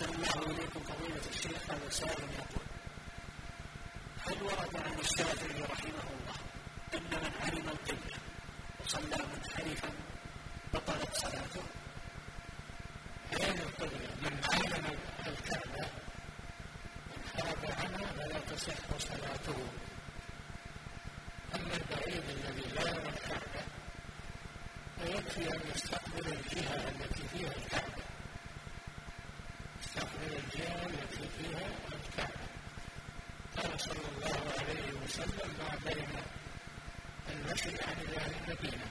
أحسن الله إليكم فضيلة الشيخ هذا سائل يقول هل ورد عن الشافعي رحمه الله أن من علم القبلة وصلى منحرفا بطلت صلاته؟ علم القبلة من علم الكعبة انحرف عنها فلا تصح صلاته. أما البعيد الذي لا يرى الكعبة فيكفي أن يستقبل قال صلى الله عليه وسلم ما بين المشرق عن أهل المدينة